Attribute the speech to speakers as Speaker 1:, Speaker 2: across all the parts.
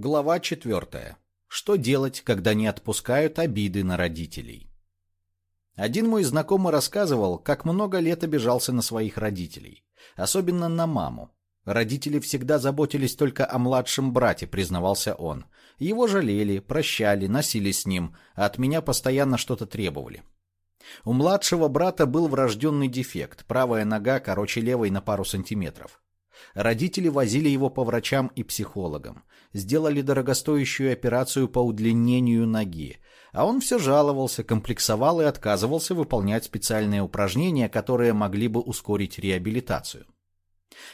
Speaker 1: Глава четвертая. Что делать, когда не отпускают обиды на родителей? Один мой знакомый рассказывал, как много лет обижался на своих родителей. Особенно на маму. Родители всегда заботились только о младшем брате, признавался он. Его жалели, прощали, носились с ним, а от меня постоянно что-то требовали. У младшего брата был врожденный дефект, правая нога короче левой на пару сантиметров. Родители возили его по врачам и психологам, сделали дорогостоящую операцию по удлинению ноги, а он все жаловался, комплексовал и отказывался выполнять специальные упражнения, которые могли бы ускорить реабилитацию.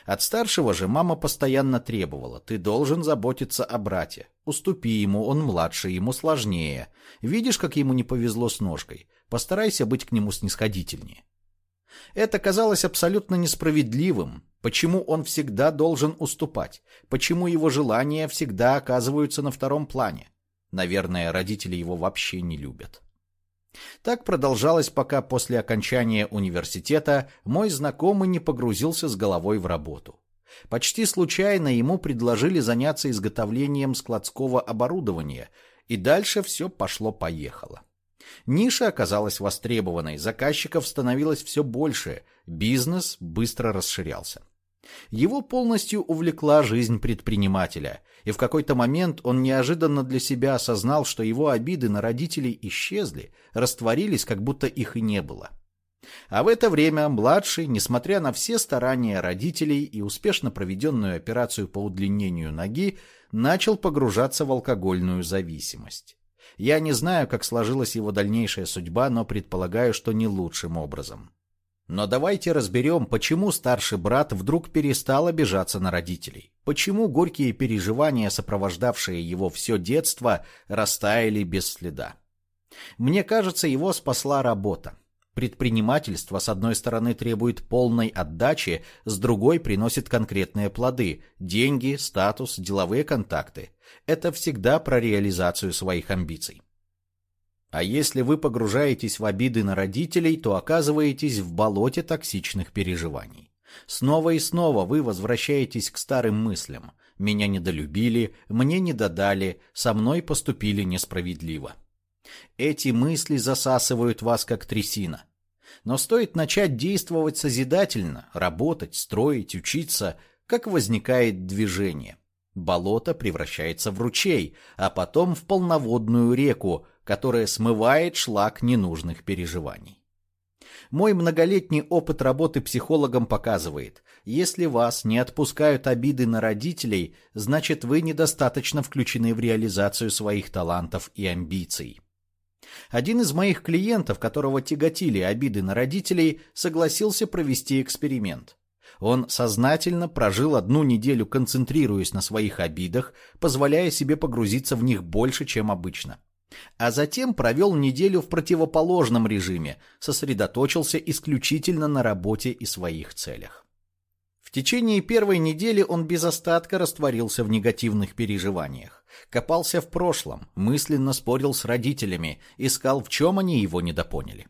Speaker 1: От старшего же мама постоянно требовала, ты должен заботиться о брате. Уступи ему, он младше, ему сложнее. Видишь, как ему не повезло с ножкой? Постарайся быть к нему снисходительнее. Это казалось абсолютно несправедливым, Почему он всегда должен уступать? Почему его желания всегда оказываются на втором плане? Наверное, родители его вообще не любят. Так продолжалось, пока после окончания университета мой знакомый не погрузился с головой в работу. Почти случайно ему предложили заняться изготовлением складского оборудования, и дальше все пошло-поехало. Ниша оказалась востребованной, заказчиков становилось все больше, бизнес быстро расширялся. Его полностью увлекла жизнь предпринимателя, и в какой-то момент он неожиданно для себя осознал, что его обиды на родителей исчезли, растворились, как будто их и не было. А в это время младший, несмотря на все старания родителей и успешно проведенную операцию по удлинению ноги, начал погружаться в алкогольную зависимость. Я не знаю, как сложилась его дальнейшая судьба, но предполагаю, что не лучшим образом. Но давайте разберем, почему старший брат вдруг перестал обижаться на родителей. Почему горькие переживания, сопровождавшие его все детство, растаяли без следа. Мне кажется, его спасла работа. Предпринимательство, с одной стороны, требует полной отдачи, с другой приносит конкретные плоды – деньги, статус, деловые контакты. Это всегда про реализацию своих амбиций. А если вы погружаетесь в обиды на родителей, то оказываетесь в болоте токсичных переживаний. Снова и снова вы возвращаетесь к старым мыслям. Меня недолюбили, мне не додали, со мной поступили несправедливо. Эти мысли засасывают вас как трясина. Но стоит начать действовать созидательно, работать, строить, учиться, как возникает движение. Болото превращается в ручей, а потом в полноводную реку, которая смывает шлак ненужных переживаний. Мой многолетний опыт работы психологом показывает, если вас не отпускают обиды на родителей, значит вы недостаточно включены в реализацию своих талантов и амбиций. Один из моих клиентов, которого тяготили обиды на родителей, согласился провести эксперимент. Он сознательно прожил одну неделю, концентрируясь на своих обидах, позволяя себе погрузиться в них больше, чем обычно а затем провел неделю в противоположном режиме, сосредоточился исключительно на работе и своих целях. В течение первой недели он без остатка растворился в негативных переживаниях, копался в прошлом, мысленно спорил с родителями, искал, в чем они его недопоняли.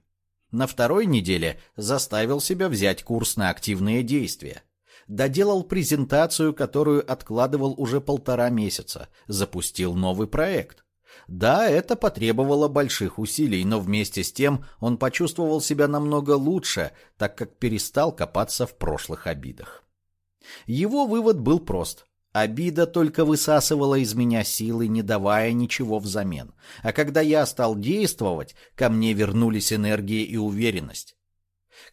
Speaker 1: На второй неделе заставил себя взять курс на активные действия. Доделал презентацию, которую откладывал уже полтора месяца, запустил новый проект да, это потребовало больших усилий, но вместе с тем он почувствовал себя намного лучше, так как перестал копаться в прошлых обидах. Его вывод был прост. Обида только высасывала из меня силы, не давая ничего взамен. А когда я стал действовать, ко мне вернулись энергия и уверенность.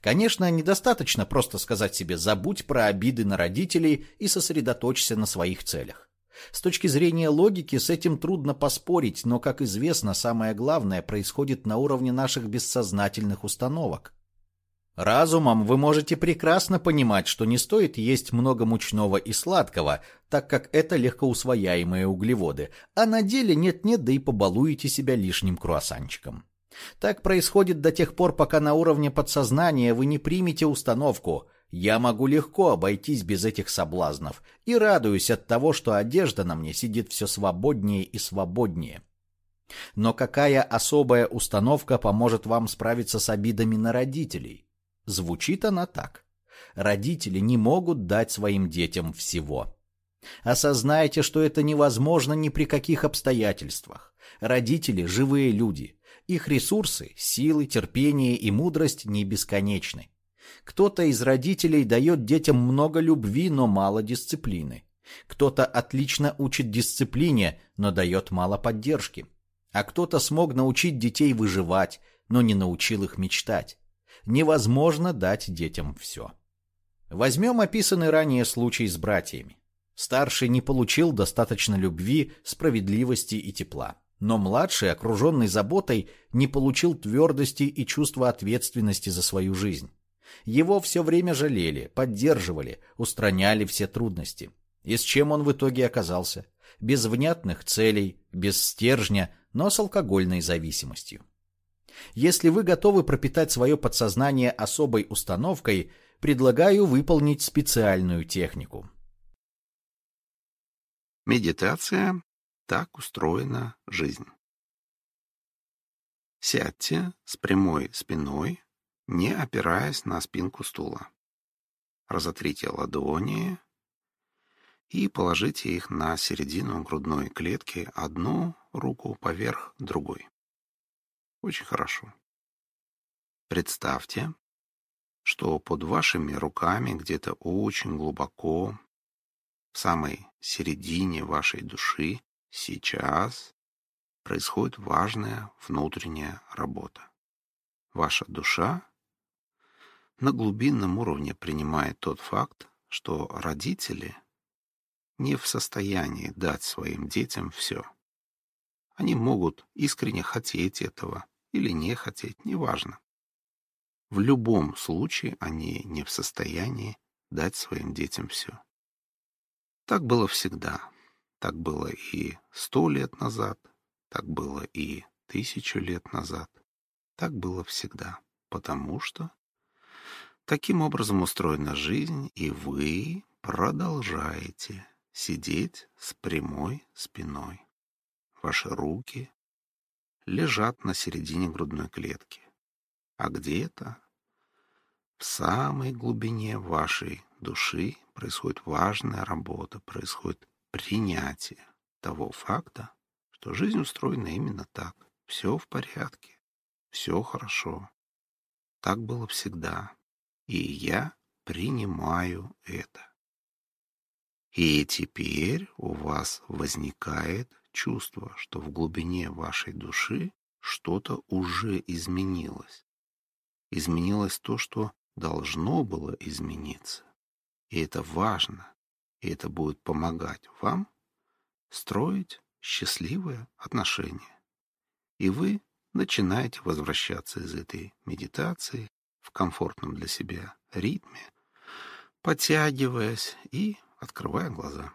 Speaker 1: Конечно, недостаточно просто сказать себе «забудь про обиды на родителей и сосредоточься на своих целях». С точки зрения логики с этим трудно поспорить, но, как известно, самое главное происходит на уровне наших бессознательных установок. Разумом вы можете прекрасно понимать, что не стоит есть много мучного и сладкого, так как это легкоусвояемые углеводы, а на деле нет-нет, да и побалуете себя лишним круассанчиком. Так происходит до тех пор, пока на уровне подсознания вы не примете установку – я могу легко обойтись без этих соблазнов и радуюсь от того, что одежда на мне сидит все свободнее и свободнее. Но какая особая установка поможет вам справиться с обидами на родителей? Звучит она так. Родители не могут дать своим детям всего. Осознайте, что это невозможно ни при каких обстоятельствах. Родители – живые люди. Их ресурсы, силы, терпение и мудрость не бесконечны. Кто-то из родителей дает детям много любви, но мало дисциплины. Кто-то отлично учит дисциплине, но дает мало поддержки. А кто-то смог научить детей выживать, но не научил их мечтать. Невозможно дать детям все. Возьмем описанный ранее случай с братьями. Старший не получил достаточно любви, справедливости и тепла. Но младший, окруженный заботой, не получил твердости и чувства ответственности за свою жизнь. Его все время жалели, поддерживали, устраняли все трудности. И с чем он в итоге оказался? Без внятных целей, без стержня, но с алкогольной зависимостью. Если вы готовы пропитать свое подсознание особой установкой, предлагаю выполнить специальную технику.
Speaker 2: Медитация так устроена жизнь. Сядьте с прямой спиной, не опираясь на спинку стула. Разотрите ладони и положите их на середину грудной клетки, одну руку поверх другой. Очень хорошо. Представьте, что под вашими руками где-то очень глубоко, в самой середине вашей души, сейчас происходит важная внутренняя работа. Ваша душа на глубинном уровне принимает тот факт, что родители не в состоянии дать своим детям все. Они могут искренне хотеть этого или не хотеть, неважно. В любом случае они не в состоянии дать своим детям все. Так было всегда. Так было и сто лет назад, так было и тысячу лет назад. Так было всегда, потому что таким образом устроена жизнь, и вы продолжаете сидеть с прямой спиной. Ваши руки лежат на середине грудной клетки, а где-то в самой глубине вашей души происходит важная работа, происходит принятие того факта, что жизнь устроена именно так. Все в порядке, все хорошо. Так было всегда, и я принимаю это. И теперь у вас возникает чувство, что в глубине вашей души что-то уже изменилось. Изменилось то, что должно было измениться. И это важно, и это будет помогать вам строить счастливые отношения. И вы начинаете возвращаться из этой медитации в комфортном для себя ритме, подтягиваясь и открывая глаза.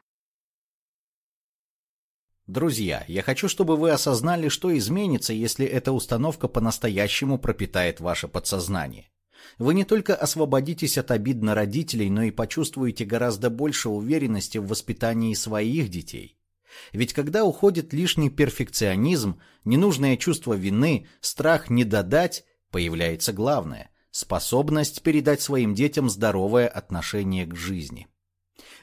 Speaker 1: Друзья, я хочу, чтобы вы осознали, что изменится, если эта установка по-настоящему пропитает ваше подсознание. Вы не только освободитесь от обид на родителей, но и почувствуете гораздо больше уверенности в воспитании своих детей. Ведь когда уходит лишний перфекционизм, ненужное чувство вины, страх не додать, появляется главное – способность передать своим детям здоровое отношение к жизни.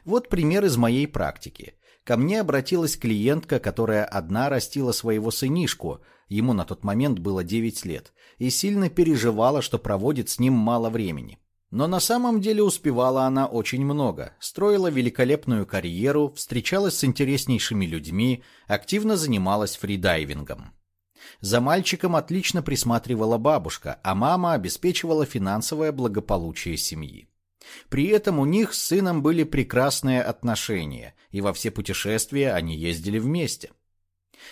Speaker 1: Вот пример из моей практики. Ко мне обратилась клиентка, которая одна растила своего сынишку, ему на тот момент было 9 лет, и сильно переживала, что проводит с ним мало времени. Но на самом деле успевала она очень много, строила великолепную карьеру, встречалась с интереснейшими людьми, активно занималась фридайвингом. За мальчиком отлично присматривала бабушка, а мама обеспечивала финансовое благополучие семьи. При этом у них с сыном были прекрасные отношения, и во все путешествия они ездили вместе.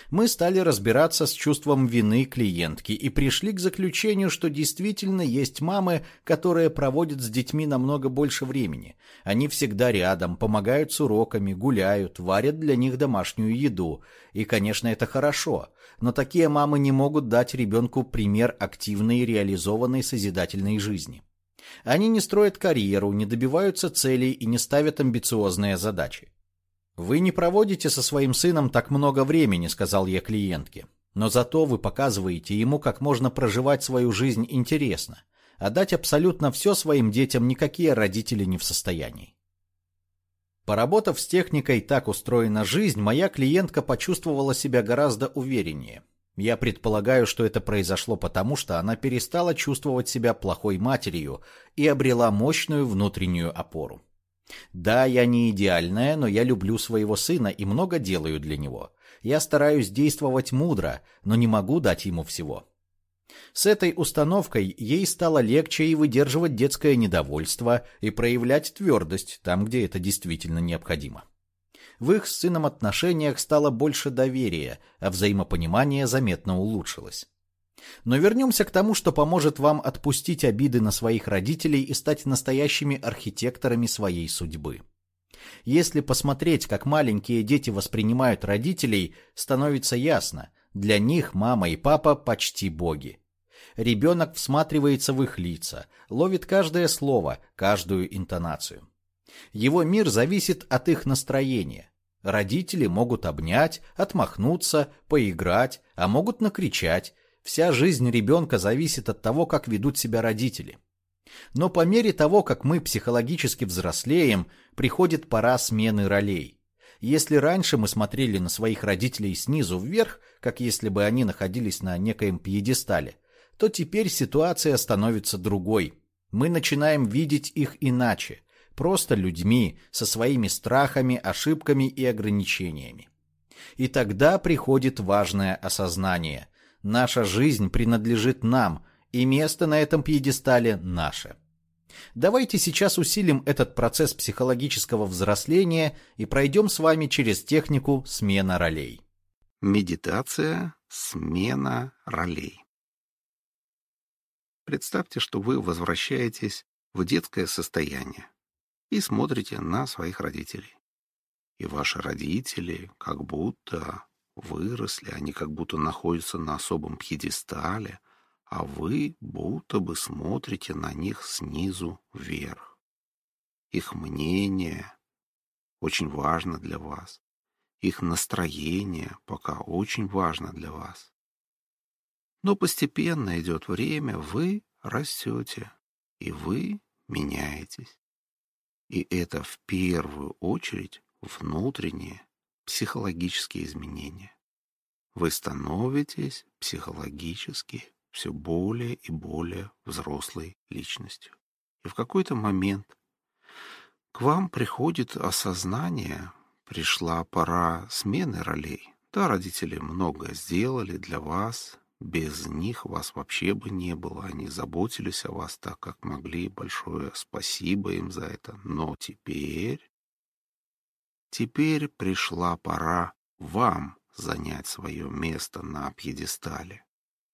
Speaker 1: Мы стали разбираться с чувством вины клиентки и пришли к заключению, что действительно есть мамы, которые проводят с детьми намного больше времени. Они всегда рядом, помогают с уроками, гуляют, варят для них домашнюю еду. И, конечно, это хорошо. Но такие мамы не могут дать ребенку пример активной и реализованной созидательной жизни. Они не строят карьеру, не добиваются целей и не ставят амбициозные задачи. «Вы не проводите со своим сыном так много времени», — сказал я клиентке. «Но зато вы показываете ему, как можно проживать свою жизнь интересно. А дать абсолютно все своим детям никакие родители не в состоянии». Поработав с техникой «Так устроена жизнь», моя клиентка почувствовала себя гораздо увереннее. Я предполагаю, что это произошло потому, что она перестала чувствовать себя плохой матерью и обрела мощную внутреннюю опору. Да, я не идеальная, но я люблю своего сына и много делаю для него. Я стараюсь действовать мудро, но не могу дать ему всего. С этой установкой ей стало легче и выдерживать детское недовольство, и проявлять твердость там, где это действительно необходимо. В их с сыном отношениях стало больше доверия, а взаимопонимание заметно улучшилось. Но вернемся к тому, что поможет вам отпустить обиды на своих родителей и стать настоящими архитекторами своей судьбы. Если посмотреть, как маленькие дети воспринимают родителей, становится ясно, для них мама и папа почти боги. Ребенок всматривается в их лица, ловит каждое слово, каждую интонацию. Его мир зависит от их настроения. Родители могут обнять, отмахнуться, поиграть, а могут накричать. Вся жизнь ребенка зависит от того, как ведут себя родители. Но по мере того, как мы психологически взрослеем, приходит пора смены ролей. Если раньше мы смотрели на своих родителей снизу вверх, как если бы они находились на некоем пьедестале, то теперь ситуация становится другой. Мы начинаем видеть их иначе, просто людьми со своими страхами, ошибками и ограничениями. И тогда приходит важное осознание. Наша жизнь принадлежит нам, и место на этом пьедестале наше. Давайте сейчас усилим этот процесс психологического взросления и пройдем с вами через технику смена ролей.
Speaker 2: Медитация «Смена ролей». Представьте, что вы возвращаетесь в детское состояние и смотрите на своих родителей. И ваши родители как будто выросли, они как будто находятся на особом пьедестале, а вы будто бы смотрите на них снизу вверх. Их мнение очень важно для вас. Их настроение пока очень важно для вас. Но постепенно идет время, вы растете, и вы меняетесь. И это в первую очередь внутренние психологические изменения. Вы становитесь психологически все более и более взрослой личностью. И в какой-то момент к вам приходит осознание, пришла пора смены ролей. Да, родители многое сделали для вас, без них вас вообще бы не было. Они заботились о вас так, как могли. Большое спасибо им за это. Но теперь... Теперь пришла пора вам занять свое место на пьедестале.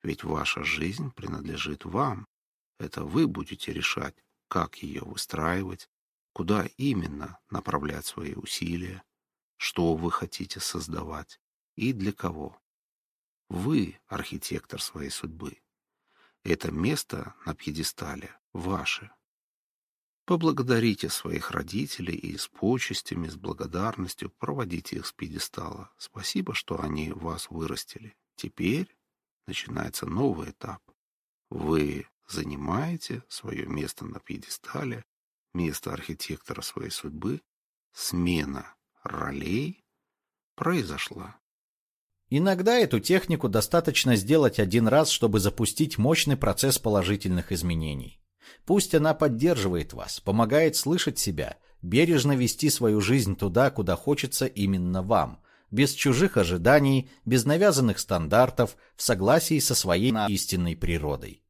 Speaker 2: Ведь ваша жизнь принадлежит вам. Это вы будете решать, как ее выстраивать, куда именно направлять свои усилия, что вы хотите создавать и для кого. Вы архитектор своей судьбы. Это место на пьедестале ваше. Поблагодарите своих родителей и с почестями, с благодарностью проводите их с пьедестала. Спасибо, что они вас вырастили. Теперь начинается новый этап. Вы занимаете свое место на пьедестале, место архитектора своей судьбы. Смена ролей произошла.
Speaker 1: Иногда эту технику достаточно сделать один раз, чтобы запустить мощный процесс положительных изменений. Пусть она поддерживает вас, помогает слышать себя, бережно вести свою жизнь туда, куда хочется именно вам, без чужих ожиданий, без навязанных стандартов, в согласии со своей истинной природой.